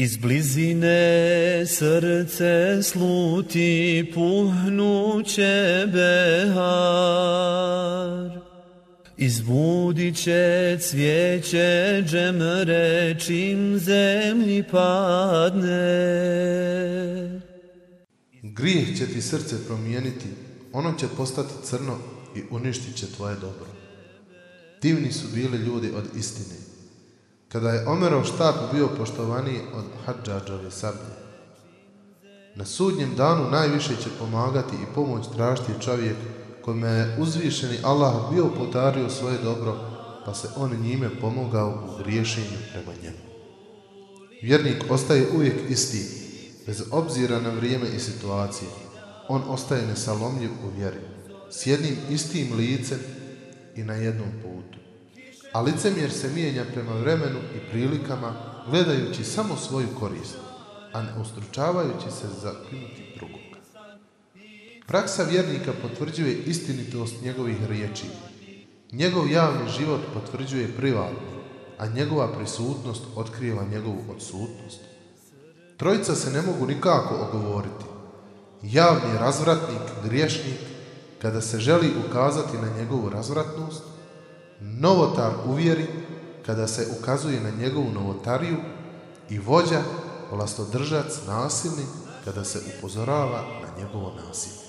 Iz blizine srce sluti puhnuće behar. Izbudit će cvijeće džemre čim zemlji padne. Grijeh će ti srce promijeniti, ono će postati crno i uništit će tvoje dobro. Divni su bili ljudi od istine. Kada je Omerov štap bio poštovaniji od Hadžađove sablje. Na sudnjem danu najviše će pomagati i pomoć tražiti čovjek kome je uzvišeni Allah bio podario svoje dobro, pa se on njime pomogao u griješenju prema njemu. Vjernik ostaje uvijek isti, bez obzira na vrijeme i situacije. On ostaje nesalomljiv u vjeri, s jednim istim licem i na jednom putu. A licemjer se mijenja prema vremenu i prilikama, gledajući samo svoju korist, a ne ustručavajući se za klinuti drugog. Praksa vjernika potvrđuje istinitost njegovih riječi. Njegov javni život potvrđuje privatni, a njegova prisutnost otkriva njegovu odsutnost. Trojica se ne mogu nikako ogovoriti. Javni razvratnik, griješnik, kada se želi ukazati na njegovu razvratnost, novotar uvjeri, kada se ukazuje na njegovu novotariju i vođa, vlastodržac, nasilnik, kada se upozorava na njegovo nasilje.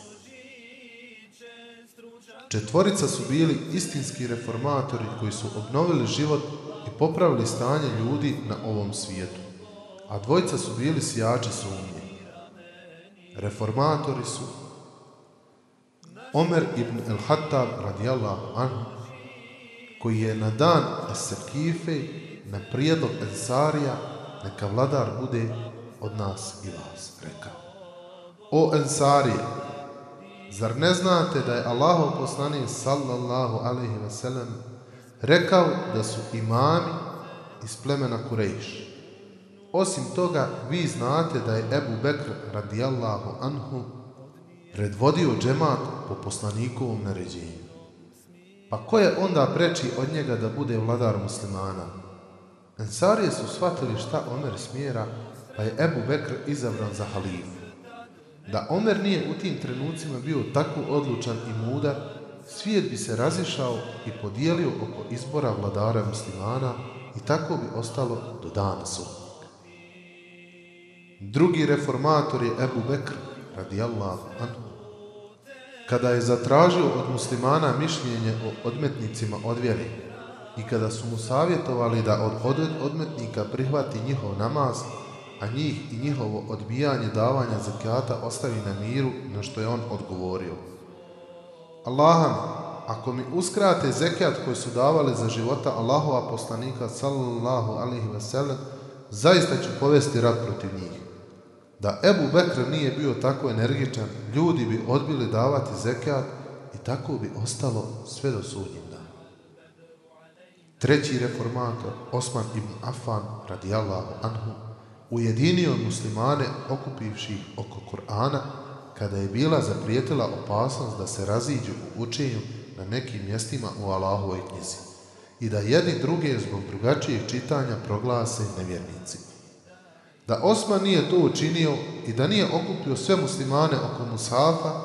Četvorica su bili istinski reformatori koji su obnovili život i popravili stanje ljudi na ovom svijetu, a dvojica su bili sijači sumnje. Reformatori su Omer ibn el-Hattab radijallahu anhu, koji je na dan Esekife na prijedlog Ensarija neka vladar bude od nas i vas, rekao. O Ensarije, Zar ne znate da je Allahov poslanik sallallahu alaihi ve rekao da su imami iz plemena Kurejš? Osim toga, vi znate da je Ebu Bekr radijallahu anhu predvodio džemat po poslanikovom naređenju. Pa ko je onda preči od njega da bude vladar muslimana? Ensarije su shvatili šta Omer smjera, pa je Ebu Bekr izabran za halifu. Da Omer nije u tim trenucima bio tako odlučan i mudar, svijet bi se razišao i podijelio oko izbora vladara muslimana i tako bi ostalo do dana sudnjeg. Drugi reformator je Ebu Bekr, radijallahu anhu. Kada je zatražio od muslimana mišljenje o odmetnicima od vjere i kada su mu savjetovali da od odmetnika prihvati njihov namaz, a njih i njihovo odbijanje davanja zakijata ostavi na miru, na što je on odgovorio. Allaham, ako mi uskrate zekijat koji su davali za života Allahova poslanika sallallahu alaihi ve sellem, zaista ću povesti rat protiv njih. Da Ebu Bekr nije bio tako energičan, ljudi bi odbili davati zekijat i tako bi ostalo sve do sudnjeg dana. Treći reformator, Osman ibn Affan, radijallahu anhu, ujedinio muslimane okupivši ih oko Kur'ana kada je bila zaprijetila opasnost da se raziđu u učenju na nekim mjestima u Allahovoj knjizi i da jedni druge zbog drugačijeg čitanja proglase nevjernicima. Da Osman nije to učinio i da nije okupio sve muslimane oko Musafa,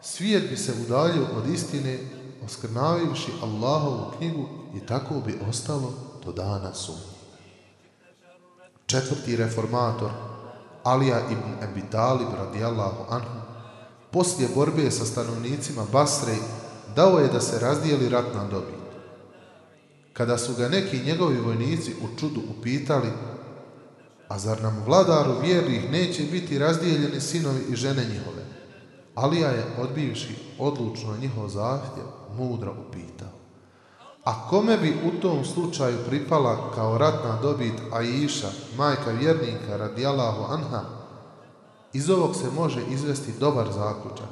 svijet bi se udaljio od istine, oskrnavivši Allahovu knjigu i tako bi ostalo do dana sumnje. Četvrti reformator, Alija ibn Abi Talib radijallahu anhu, poslije borbe sa stanovnicima Basre, dao je da se razdijeli ratna dobit. Kada su ga neki njegovi vojnici u čudu upitali, a zar nam vladaru vjernih neće biti razdijeljeni sinovi i žene njihove? Alija je, odbivši odlučno njihov zahtjev, mudro upitao. A kome bi u tom slučaju pripala kao ratna dobit Aisha, majka vjernika radijalahu anha, iz ovog se može izvesti dobar zaključak,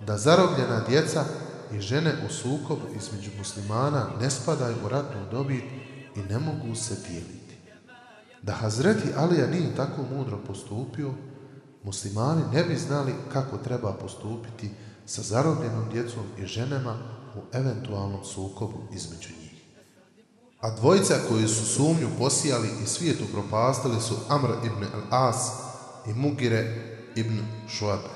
da zarobljena djeca i žene u sukobu između muslimana ne spadaju u ratnu dobit i ne mogu se dijeliti. Da Hazreti Alija nije tako mudro postupio, muslimani ne bi znali kako treba postupiti sa zarobljenom djecom i ženama u eventualnom sukobu između njih. A dvojica koji su sumnju posijali i svijetu propastili su Amr ibn al-As i Mugire ibn Šuabe.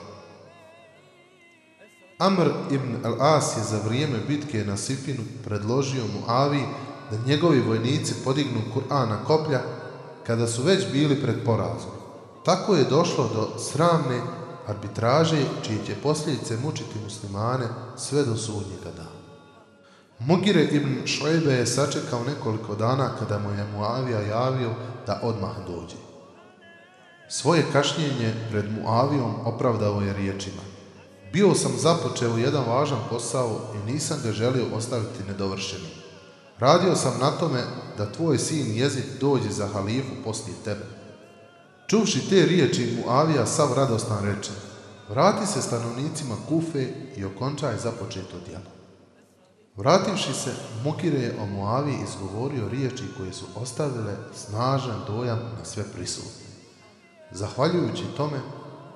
Amr ibn al-As je za vrijeme bitke na Sifinu predložio Muavi da njegovi vojnici podignu Kur'an na koplja kada su već bili pred porazom. Tako je došlo do sramne arbitraže čije će posljedice mučiti muslimane sve do sudnjega dana. Mugire ibn Šojbe je sačekao nekoliko dana kada mu je Muavija javio da odmah dođe. Svoje kašnjenje pred Muavijom opravdao je riječima. Bio sam započeo jedan važan posao i nisam ga želio ostaviti nedovršenim. Radio sam na tome da tvoj sin jezik dođe za halifu poslije tebe. Čuvši te riječi Muavija sav radostan reče, vrati se stanovnicima Kufe i okončaj započeto djelo. Vrativši se, Mukire je o Muavi izgovorio riječi koje su ostavile snažan dojam na sve prisutne. Zahvaljujući tome,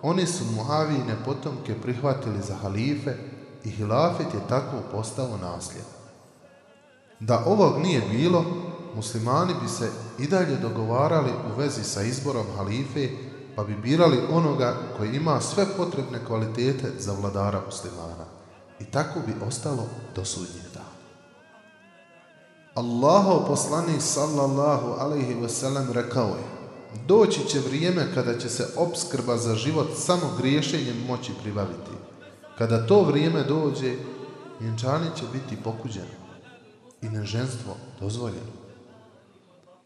oni su Muavine potomke prihvatili za halife i hilafet je tako postao nasljedno. Da ovog nije bilo, muslimani bi se i dalje dogovarali u vezi sa izborom halife, pa bi birali onoga koji ima sve potrebne kvalitete za vladara muslimana. I tako bi ostalo do sudnjeg dana. Allahov poslanik sallallahu alaihi wasallam rekao je Doći će vrijeme kada će se opskrba za život samo griješenjem moći pribaviti. Kada to vrijeme dođe, vjenčanje će biti pokuđeno i neženstvo dozvoljeno.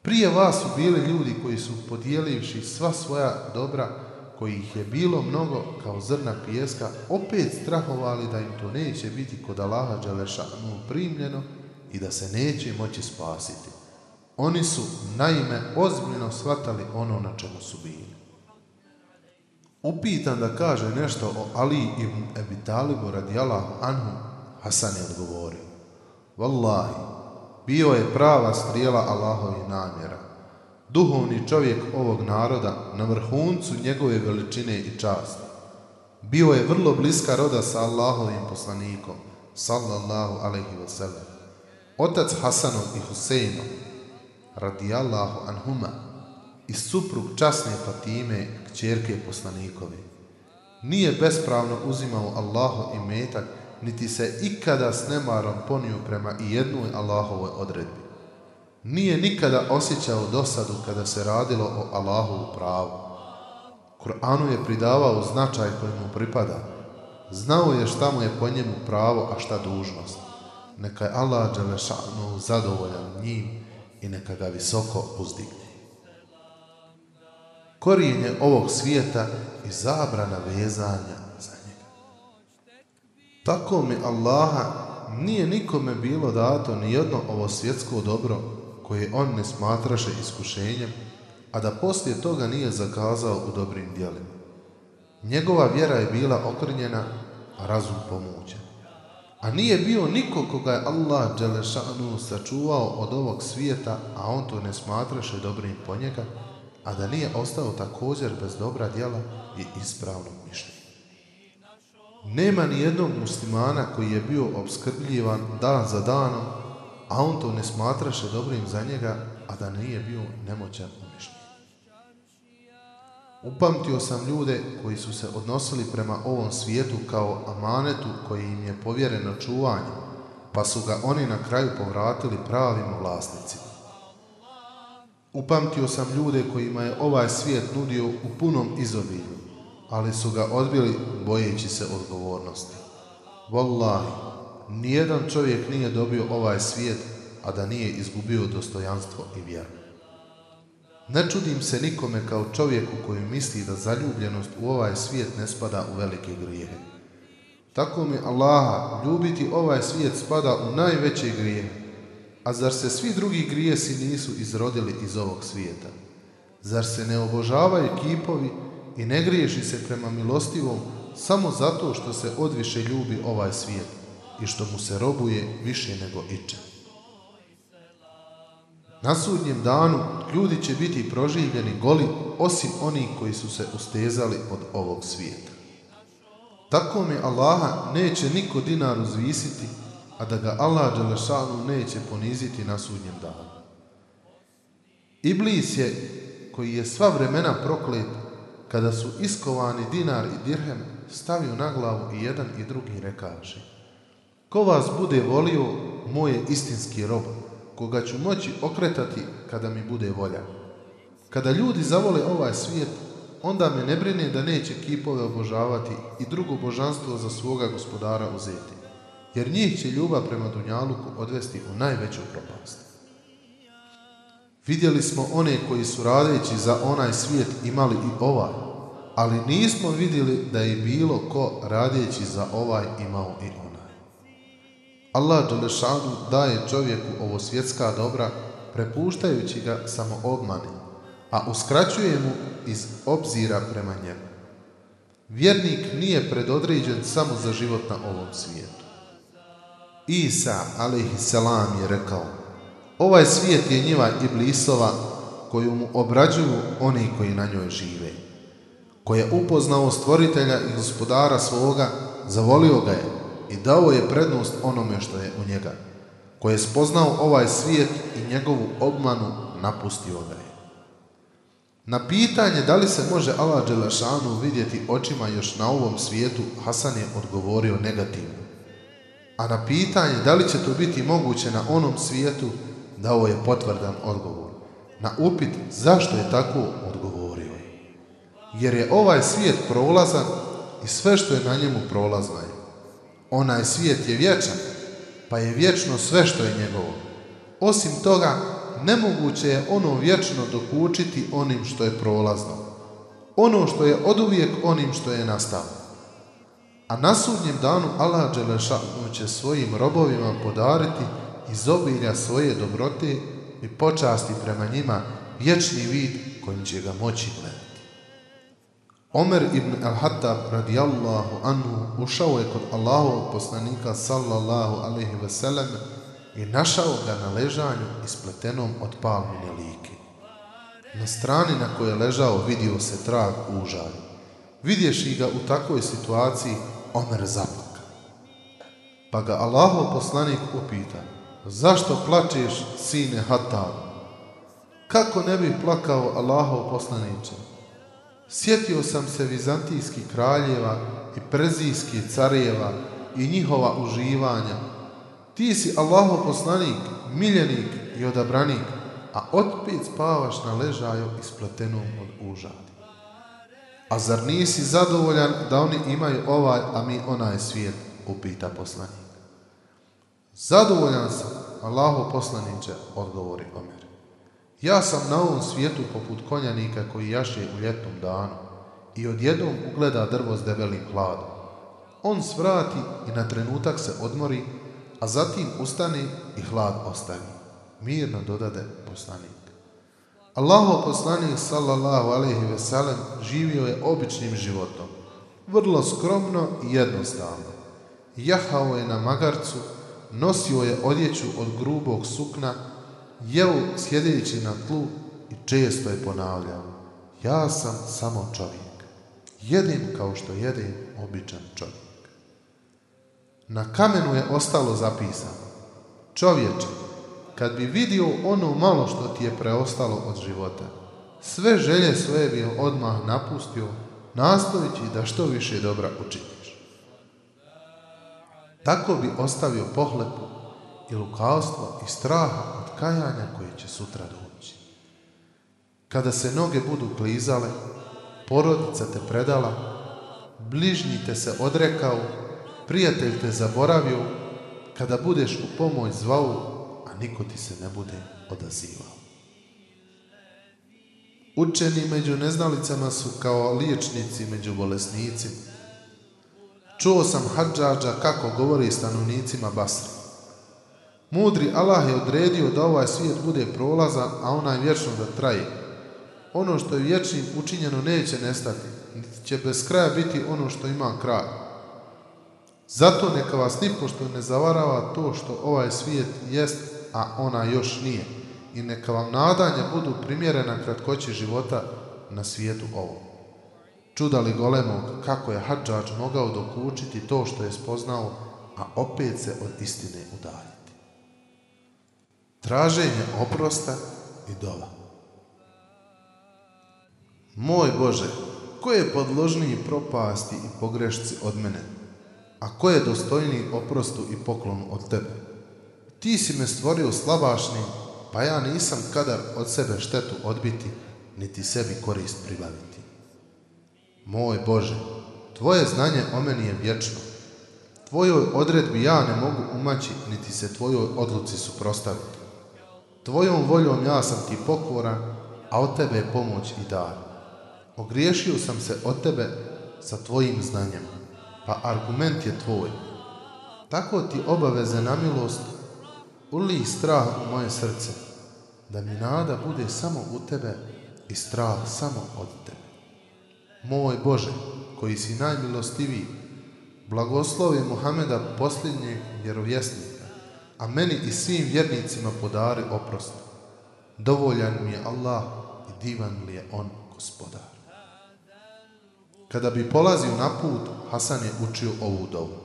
Prije vas su bili ljudi koji su podijelivši sva svoja dobra, kojih je bilo mnogo kao zrna pijeska, opet strahovali da im to neće biti kod Allaha Đelešanu primljeno i da se neće moći spasiti. Oni su, naime, ozbiljno shvatali ono na čemu su bili. Upitan da kaže nešto o Ali ibn Ebi Talibu radijalahu anhu, Hasan je odgovorio. Wallahi, bio je prava strijela Allahovi namjera. Duhovni čovjek ovog naroda na vrhuncu njegove veličine i časti. Bio je vrlo bliska roda sa Allahovim poslanikom, sallallahu alaihi wasallam. Otac Hasanom i Huseinom, radijallahu anhuma, i suprug časne Fatime, kćerke poslanikovi. Nije bespravno uzimao Allaho i metak, niti se ikada s nemarom ponio prema i jednoj Allahovoj odredbi. Nije nikada osjećao dosadu kada se radilo o Allahovu pravu. Kur'anu je pridavao značaj koji mu pripada. Znao je šta mu je po njemu pravo, a šta dužnost. Neka je Allah Đelešanu zadovoljan njim i neka ga visoko uzdigne. Korijenje ovog svijeta i zabrana vezanja. Tako mi Allaha nije nikome bilo dato ni jedno ovo svjetsko dobro koje on ne smatraše iskušenjem, a da poslije toga nije zakazao u dobrim dijelima. Njegova vjera je bila okrnjena, a razum pomućen. A nije bio niko koga je Allah Đelešanu sačuvao od ovog svijeta, a on to ne smatraše dobrim po njega, a da nije ostao također bez dobra djela i ispravnog mišljenja. Nema ni jednog muslimana koji je bio obskrbljivan dan za danom, a on to ne smatraše dobrim za njega, a da nije bio nemoćan u. Upamtio sam ljude koji su se odnosili prema ovom svijetu kao amanetu koji im je povjereno čuvanje, pa su ga oni na kraju povratili pravim vlasnicima. Upamtio sam ljude kojima je ovaj svijet nudio u punom izobilju, ali su ga odbili bojeći se odgovornosti. Wallahi, nijedan čovjek nije dobio ovaj svijet, a da nije izgubio dostojanstvo i vjeru. Ne čudim se nikome kao čovjeku koji misli da zaljubljenost u ovaj svijet ne spada u velike grijehe. Tako mi Allaha, ljubiti ovaj svijet spada u najveće grijehe. A zar se svi drugi grijesi nisu izrodili iz ovog svijeta? Zar se ne obožavaju kipovi i ne griješi se prema milostivom samo zato što se odviše ljubi ovaj svijet i što mu se robuje više nego iče? Na sudnjem danu ljudi će biti proživljeni goli osim onih koji su se ustezali od ovog svijeta. Tako mi Allaha neće niko dinar uzvisiti, a da ga Allah Đelešanu neće poniziti na sudnjem danu. Iblis je, koji je sva vremena proklet, kada su iskovani dinar i dirhem, stavio na glavu i jedan i drugi rekaše. Ko vas bude volio, moj je istinski rob, koga ću moći okretati kada mi bude volja. Kada ljudi zavole ovaj svijet, onda me ne brine da neće kipove obožavati i drugo božanstvo za svoga gospodara uzeti, jer njih će ljubav prema Dunjaluku odvesti u najveću propast. Vidjeli smo one koji su radeći za onaj svijet imali i ovaj, ali nismo vidjeli da je bilo ko radeći za ovaj imao i onaj. Allah Đelešanu daje čovjeku ovo svjetska dobra, prepuštajući ga samo obmani, a uskraćuje mu iz obzira prema njemu. Vjernik nije predodređen samo za život na ovom svijetu. Isa, alaihissalam, je rekao, ovaj svijet je njiva iblisova koju mu obrađuju oni koji na njoj žive. Ko je upoznao stvoritelja i gospodara svoga, zavolio ga je i dao je prednost onome što je u njega. Ko je spoznao ovaj svijet i njegovu obmanu, napustio ga je. Na pitanje da li se može Allah Đelešanu vidjeti očima još na ovom svijetu, Hasan je odgovorio negativno. A na pitanje da li će to biti moguće na onom svijetu, dao je potvrdan odgovor. Na upit zašto je tako Jer je ovaj svijet prolazan i sve što je na njemu prolazno je. Onaj svijet je vječan, pa je vječno sve što je njegovo. Osim toga, nemoguće je ono vječno dokučiti onim što je prolazno. Ono što je oduvijek onim što je nastalo. A na sudnjem danu Allah Đelešanu će svojim robovima podariti iz obilja svoje dobrote i počasti prema njima vječni vid kojim će ga moći gledati. Omer ibn al-Hattab radijallahu anhu ušao je kod Allahovog poslanika sallallahu alaihi ve sellem i našao ga na ležanju ispletenom od palmine like. Na strani na kojoj je ležao vidio se trag užalja. Vidješi ga u takvoj situaciji, Omer zaplaka. Pa ga Allahov poslanik upita, zašto plačeš, sine Hatab? Kako ne bi plakao Allahov poslaniče? Sjetio sam se vizantijskih kraljeva i prezijskih carjeva i njihova uživanja. Ti si Allahov poslanik, miljenik i odabranik, a otpet spavaš na ležaju ispletenom od užadi. A zar nisi zadovoljan da oni imaju ovaj, a mi onaj svijet, upita poslanik. Zadovoljan sam, Allaho poslaniće, odgovori Omer. Ja sam na ovom svijetu poput konjanika koji jaše u ljetnom danu i odjednom ugleda drvo s debelim hladom. On svrati i na trenutak se odmori, a zatim ustane i hlad ostavi. Mirno dodade poslanik. Allaho poslanik sallallahu alaihi ve sellem živio je običnim životom, vrlo skromno i jednostavno. Jahao je na magarcu, nosio je odjeću od grubog sukna, jeo sjedeći na tlu i često je ponavljao, ja sam samo čovjek. Jedim kao što jedim običan čovjek. Na kamenu je ostalo zapisano, čovječe, kad bi vidio ono malo što ti je preostalo od života, sve želje svoje bi odmah napustio, nastojići da što više dobra učiniš. Tako bi ostavio pohlepu i lukavstvo i straha kajanja koje će sutra doći. Kada se noge budu klizale, porodica te predala, bližnji te se odrekao, prijatelj te zaboravio, kada budeš u pomoć zvao, a niko ti se ne bude odazivao. Učeni među neznalicama su kao liječnici među bolesnicima. Čuo sam hađađa kako govori stanovnicima Basra. Mudri Allah je odredio da ovaj svijet bude prolazan, a onaj vječno da traje. Ono što je vječnim učinjeno neće nestati, niti će bez kraja biti ono što ima kraj. Zato neka vas nipošto ne zavarava to što ovaj svijet jest, a ona još nije. I neka vam nadanja budu primjerena kratkoći života na svijetu ovom. Čuda li golemog kako je hađač mogao dokučiti to što je spoznao, a opet se od istine udaljiti. Traženje oprosta i dova. Moj Bože, ko je podložniji propasti i pogrešci od mene? A ko je dostojniji oprostu i poklonu od tebe? Ti si me stvorio slabašnim, pa ja nisam kadar od sebe štetu odbiti, niti sebi korist pribaviti. Moj Bože, Tvoje znanje o meni je vječno. Tvojoj odredbi ja ne mogu umaći, niti se Tvojoj odluci suprostaviti. Tvojom voljom ja sam ti pokoran, a od Tebe je pomoć i dar. Ogriješio sam se od Tebe sa Tvojim znanjem, pa argument je Tvoj. Tako ti obaveze na milost, uli strah u moje srce, da mi nada bude samo u Tebe i strah samo od Tebe. Moj Bože, koji si najmilostiviji, blagoslovi Muhameda posljednjeg vjerovjesnika, a meni i svim vjernicima podari oprost. Dovoljan mi je Allah i divan li je On gospodar. Kada bi polazio na put, Hasan je učio ovu dovu.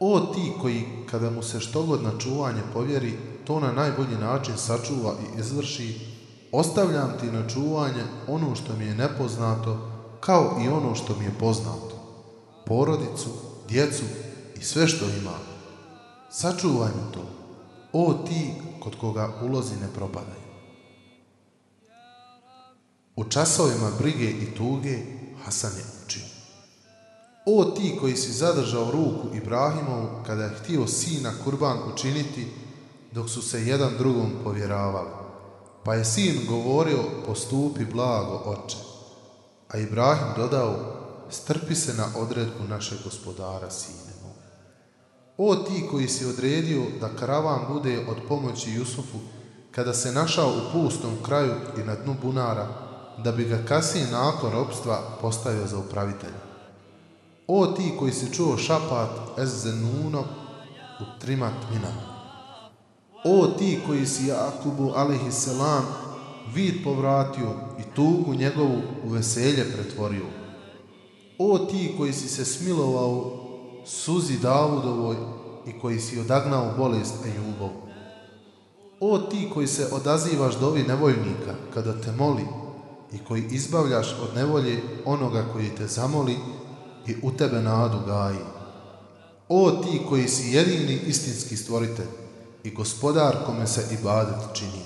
O ti koji, kada mu se štogod na čuvanje povjeri, to na najbolji način sačuva i izvrši, ostavljam ti na čuvanje ono što mi je nepoznato, kao i ono što mi je poznato, porodicu, djecu i sve što imam. Sačuvaj mi to, o ti kod koga ulozi ne propadaju. U časovima brige i tuge Hasan je učio. O ti koji si zadržao ruku Ibrahimovu kada je htio sina kurban učiniti, dok su se jedan drugom povjeravali. Pa je sin govorio, postupi blago, oče. A Ibrahim dodao, strpi se na odredbu našeg gospodara, moj. O ti koji si odredio da karavan bude od pomoći Jusufu, kada se našao u pustom kraju i na dnu bunara, da bi ga kasnije nakon ropstva postavio za upravitelja. O ti koji si čuo šapat Ezzenuno u trima tminama. O ti koji si Jakubu alaihisselam vid povratio i tugu njegovu u veselje pretvorio. O ti koji si se smilovao suzi Davudovoj i koji si odagnao bolest Ejubov. O ti koji se odazivaš dovi nevoljnika kada te moli i koji izbavljaš od nevolje onoga koji te zamoli i u tebe nadu gaji. O ti koji si jedini istinski stvoritelj i gospodar kome se ibadet čini.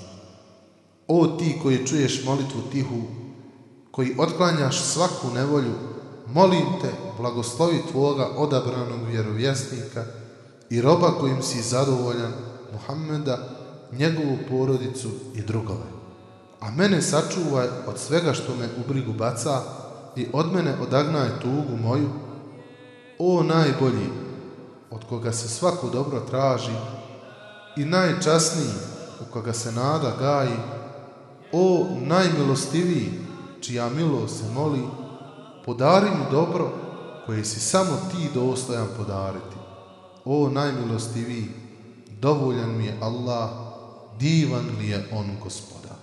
O ti koji čuješ molitvu tihu, koji otklanjaš svaku nevolju, molim te, blagoslovi tvoga odabranog vjerovjesnika i roba kojim si zadovoljan, Muhammeda, njegovu porodicu i drugove. A mene sačuvaj od svega što me u brigu baca i od mene odagnaj tugu moju, o najbolji, od koga se svako dobro traži i najčasniji, u koga se nada gaji, o najmilostiviji, čija milost se moli, podari mi dobro koje si samo ti dostojan podariti. O najmilostiviji, dovoljan mi je Allah, divan li je on gospodar.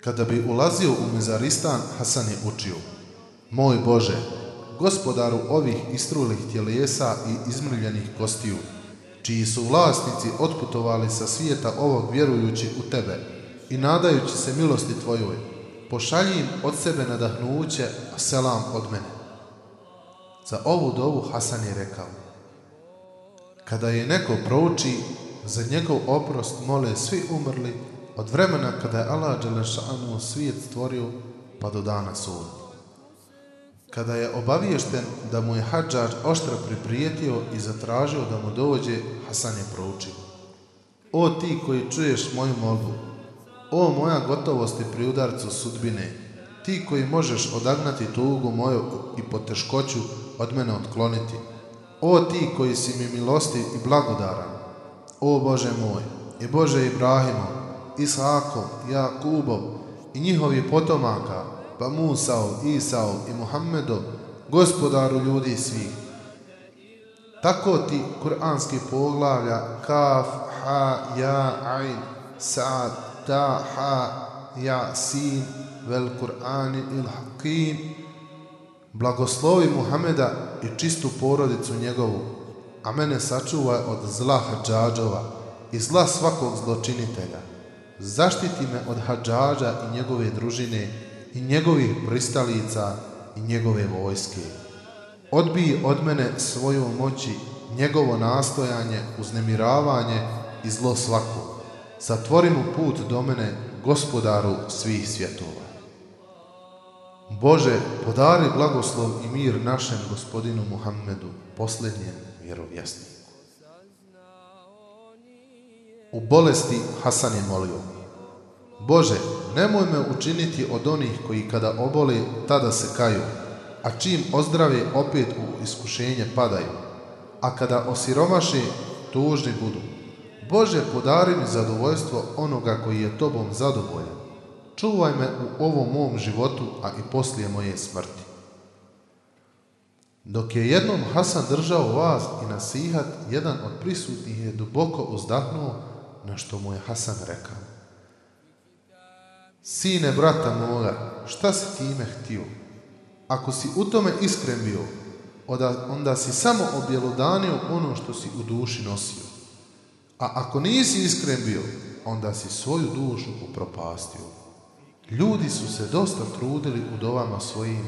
Kada bi ulazio u Mezaristan, Hasan je učio, Moj Bože, gospodaru ovih istrulih tjelesa i izmrljenih kostiju, čiji su vlasnici otputovali sa svijeta ovog vjerujući u Tebe, i nadajući se milosti Tvojoj, pošalji im od sebe nadahnuće, a selam od mene. Za ovu dovu Hasan je rekao, kada je neko prouči, za njegov oprost mole svi umrli od vremena kada je Allah Đelešanu svijet stvorio pa do dana suda. Kada je obaviješten da mu je Hadžar oštro priprijetio i zatražio da mu dođe, Hasan je proučio. O ti koji čuješ moju molbu, o moja gotovosti pri udarcu sudbine, ti koji možeš odagnati tugu moju i poteškoću od mene otkloniti. O ti koji si mi milosti i blagodaran. O Bože moj, i Bože Ibrahimo, Ishakov, Jakubov i njihovi potomaka, pa Musao, Isao i Muhammedov, gospodaru ljudi svih. Tako ti kuranski poglavlja Kaf, Ha, Ja, Ain, Sa'ad, ta, ha, ja, sin, vel Kur'ani il hakim, blagoslovi Muhameda i čistu porodicu njegovu, a mene sačuvaj od zla hađađova i zla svakog zločinitelja. Zaštiti me od hađađa i njegove družine i njegovih pristalica i njegove vojske. Odbij od mene svoju moći, njegovo nastojanje, uznemiravanje i zlo svako. Zatvori mu put do mene, gospodaru svih svjetova. Bože, podari blagoslov i mir našem gospodinu Muhammedu, posljednjem vjerovjesniku. U bolesti Hasan je molio. Bože, nemoj me učiniti od onih koji kada obole, tada se kaju, a čim ozdrave opet u iskušenje padaju, a kada osiromaše, tužni budu. Bože, podari mi zadovoljstvo onoga koji je Tobom zadovoljan. Čuvaj me u ovom mom životu, a i poslije moje smrti. Dok je jednom Hasan držao vas i nasihat, jedan od prisutnih je duboko uzdahnuo, na što mu je Hasan rekao. Sine brata moga, šta si time htio? Ako si u tome iskren bio, onda si samo objelodanio ono što si u duši nosio. A ako nisi iskren bio, onda si svoju dušu upropastio. Ljudi su se dosta trudili u dovama svojim,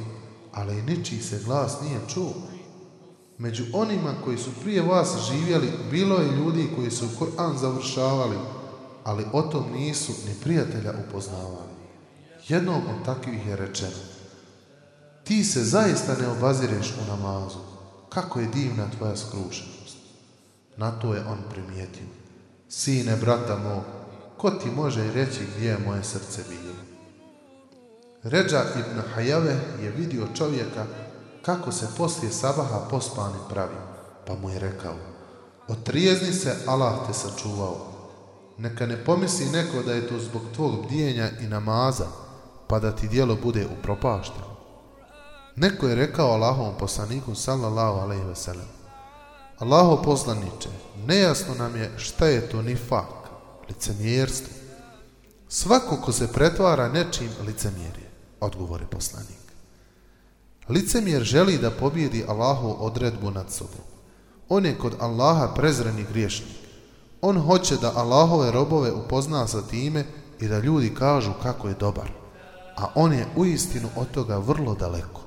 ali ničiji se glas nije čuo. Među onima koji su prije vas živjeli, bilo je ljudi koji su Koran završavali, ali o tom nisu ni prijatelja upoznavali. Jednom od takvih je rečeno, ti se zaista ne obazireš u namazu, kako je divna tvoja skrušenost. Na to je on primijetio, sine brata mog, ko ti može reći gdje je moje srce bilo? Ređa ibn Hajave je vidio čovjeka kako se poslije sabaha pospani pravi, pa mu je rekao, otrijezni se, Allah te sačuvao. Neka ne pomisli neko da je to zbog tvog bdijenja i namaza, pa da ti dijelo bude upropašteno. Neko je rekao Allahovom poslaniku sallallahu alaihi veselem, Allaho poslaniče, nejasno nam je šta je to nifak, licemjerstvo. Svako ko se pretvara nečim licemjerje, odgovori poslanik. Licemjer želi da pobjedi Allahu odredbu nad sobom. On je kod Allaha prezreni griješnik. On hoće da Allahove robove upozna sa time i da ljudi kažu kako je dobar. A on je uistinu od toga vrlo daleko.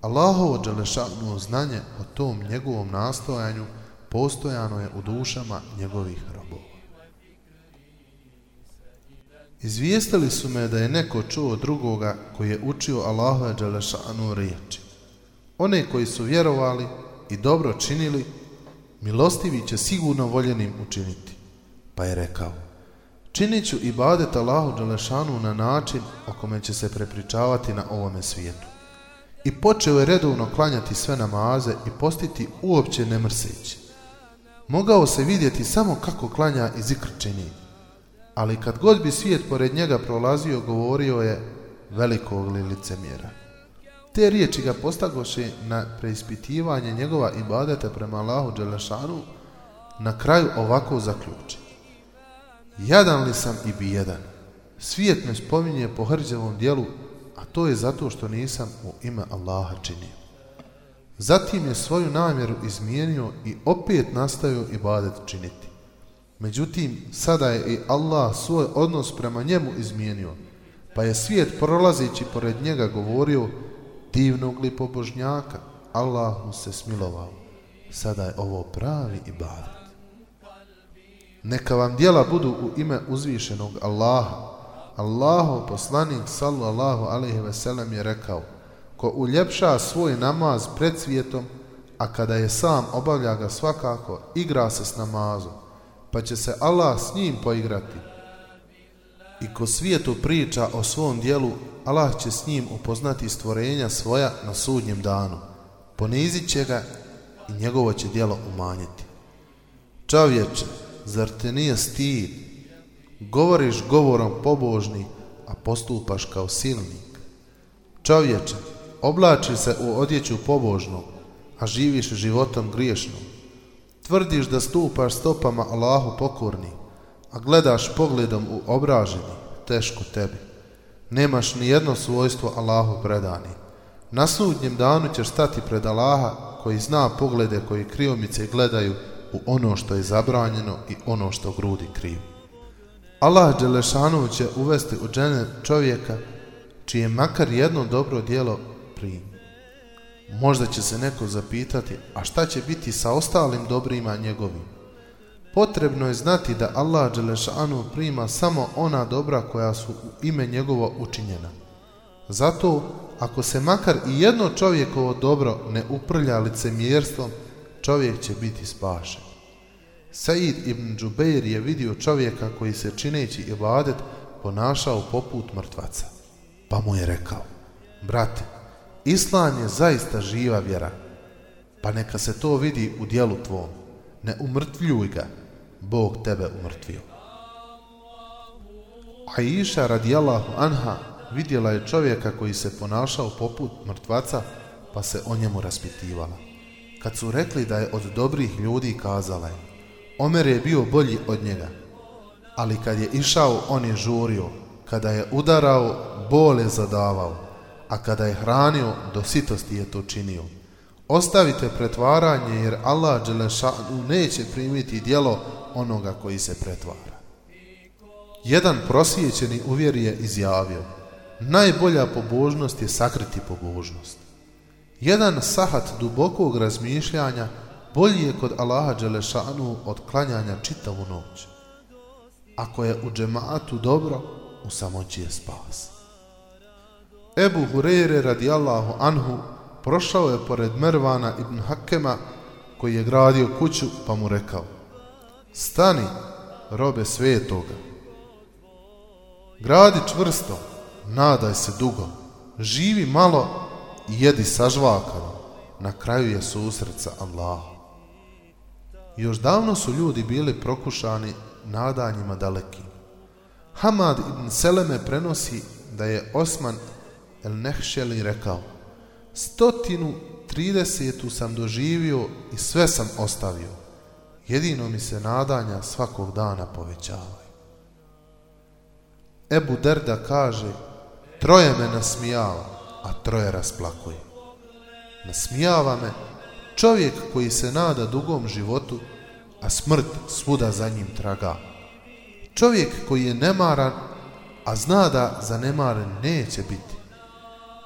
Allahovo dželešanu znanje o tom njegovom nastojanju postojano je u dušama njegovih robova. Izvijestili su me da je neko čuo drugoga koji je učio Allahove Đelešanu riječi. One koji su vjerovali i dobro činili, milostivi će sigurno voljenim učiniti. Pa je rekao, činit ću i badet Allahu Đelešanu na način o kome će se prepričavati na ovome svijetu. I počeo je redovno klanjati sve namaze i postiti uopće ne mrseći. Mogao se vidjeti samo kako klanja i zikr čini ali kad god bi svijet pored njega prolazio, govorio je velikog li licemjera. Te riječi ga postagoše na preispitivanje njegova ibadeta prema Allahu Đelešanu, na kraju ovako zaključi. Jadan li sam i bijedan? Svijet me spominje po hrđevom dijelu, a to je zato što nisam u ime Allaha činio. Zatim je svoju namjeru izmijenio i opet nastavio ibadet činiti. Međutim, sada je i Allah svoj odnos prema njemu izmijenio, pa je svijet prolazeći pored njega govorio divnog li pobožnjaka, Allah mu se smilovao. Sada je ovo pravi ibadet. Neka vam djela budu u ime uzvišenog Allaha. Allahu poslanik sallallahu alaihi veselem je rekao ko uljepša svoj namaz pred svijetom, a kada je sam obavlja ga svakako, igra se s namazom pa će se Allah s njim poigrati. I ko svijetu priča o svom dijelu, Allah će s njim upoznati stvorenja svoja na sudnjem danu. Ponizit će ga i njegovo će djelo umanjiti. Čovječe, zar te nije stid? Govoriš govorom pobožni, a postupaš kao silnik. Čovječe, oblači se u odjeću pobožnu, a živiš životom griješnom. Tvrdiš da stupaš stopama Allahu pokorni, a gledaš pogledom u obraženi, teško tebi. Nemaš ni jedno svojstvo Allahu predani. Na sudnjem danu ćeš stati pred Allaha koji zna poglede koji kriomice gledaju u ono što je zabranjeno i ono što grudi kriju. Allah Đelešanu će uvesti u džene čovjeka čije makar jedno dobro djelo primi. Možda će se neko zapitati, a šta će biti sa ostalim dobrima njegovim? Potrebno je znati da Allah Đelešanu prima samo ona dobra koja su u ime njegovo učinjena. Zato, ako se makar i jedno čovjekovo dobro ne uprlja licemjerstvom, čovjek će biti spašen. Said ibn Džubeir je vidio čovjeka koji se čineći ibadet ponašao poput mrtvaca. Pa mu je rekao, brate, Islam je zaista živa vjera, pa neka se to vidi u dijelu tvom. Ne umrtvljuj ga, Bog tebe umrtvio. Aisha radijallahu anha vidjela je čovjeka koji se ponašao poput mrtvaca, pa se o njemu raspitivala. Kad su rekli da je od dobrih ljudi, kazala je, Omer je bio bolji od njega, ali kad je išao, on je žurio, kada je udarao, bol je zadavao, a kada je hranio, do sitosti je to činio. Ostavite pretvaranje, jer Allah Đelešanu neće primiti djelo onoga koji se pretvara. Jedan prosjećeni uvjeri je izjavio, najbolja pobožnost je sakriti pobožnost. Jedan sahat dubokog razmišljanja bolji je kod Allaha Đelešanu od klanjanja čitavu noć. Ako je u džematu dobro, u samoći je spas. Ebu Hureyre radijallahu anhu prošao je pored Mervana ibn Hakema koji je gradio kuću pa mu rekao Stani, robe svetoga. Gradi čvrsto, nadaj se dugo, živi malo i jedi sažvakano. Na kraju je susret sa Allahom. Još davno su ljudi bili prokušani nadanjima dalekim. Hamad ibn Seleme prenosi da je Osman el Nehšeli rekao Stotinu tridesetu sam doživio i sve sam ostavio. Jedino mi se nadanja svakog dana povećavaju. Ebu Derda kaže Troje me nasmijava, a troje rasplakuje. Nasmijava me čovjek koji se nada dugom životu, a smrt svuda za njim traga. Čovjek koji je nemaran, a zna da zanemaren neće biti.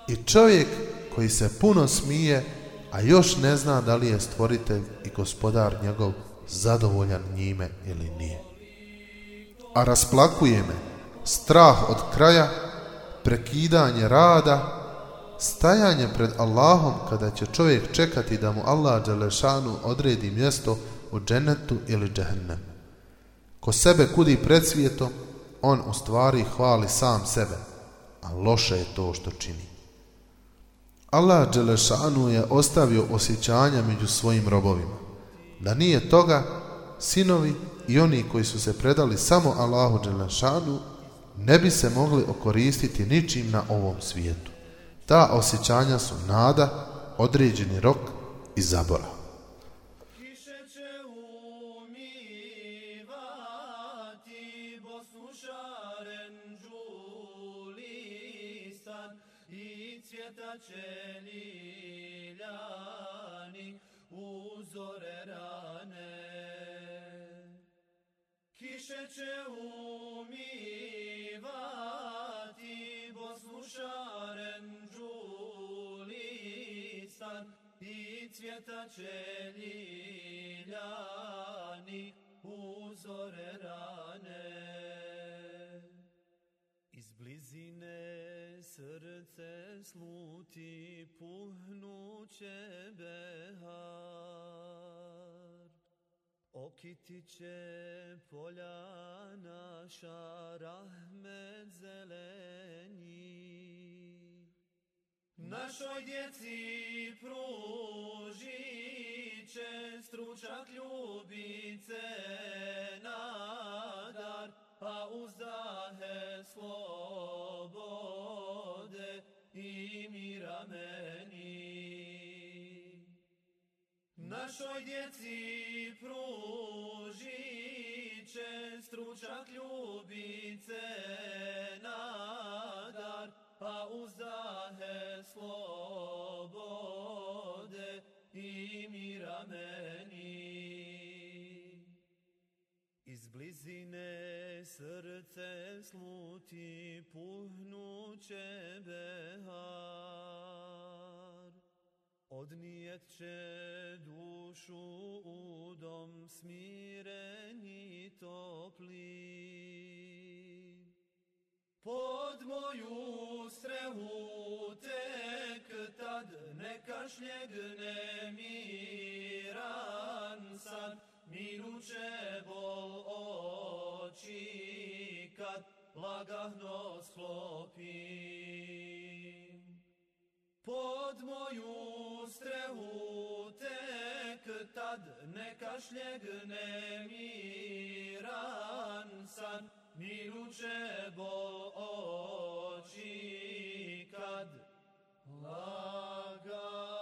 I čovjek koji se puno smije, a još ne zna da li je stvoritelj i gospodar njegov zadovoljan njime ili nije. A rasplakuje me strah od kraja, prekidanje rada, stajanje pred Allahom kada će čovjek čekati da mu Allah Đelešanu odredi mjesto u dženetu ili džehennemu. Ko sebe kudi pred svijetom, on u stvari hvali sam sebe, a loše je to što čini. Allah Đelešanu je ostavio osjećanja među svojim robovima. Da nije toga, sinovi i oni koji su se predali samo Allahu Đelešanu ne bi se mogli okoristiti ničim na ovom svijetu. Ta osjećanja su nada, određeni rok i zaborav. Će umivati Bosnu šaren žulistan i cvjeta će ljiljani uzore rane. Iz blizine srce sluti puhnuće behar. Okiti će polja naša rahmet zeleni. Našoj djeci pružit će stručak ljubice nadar, a uzdahe slobode i mira meni. Našoj djeci pružit će stručak ljubice nadar, a uzdahe slobode i mira meni. Iz blizine srce sluti puhnuće behar, odnijet će duša, Pod moju strehu tek tad neka šljegne miran san, minuće bol oči kad lagahno sklopim. Pod moju strehu tek tad neka šljegne miran san, Miluče boći kad lagan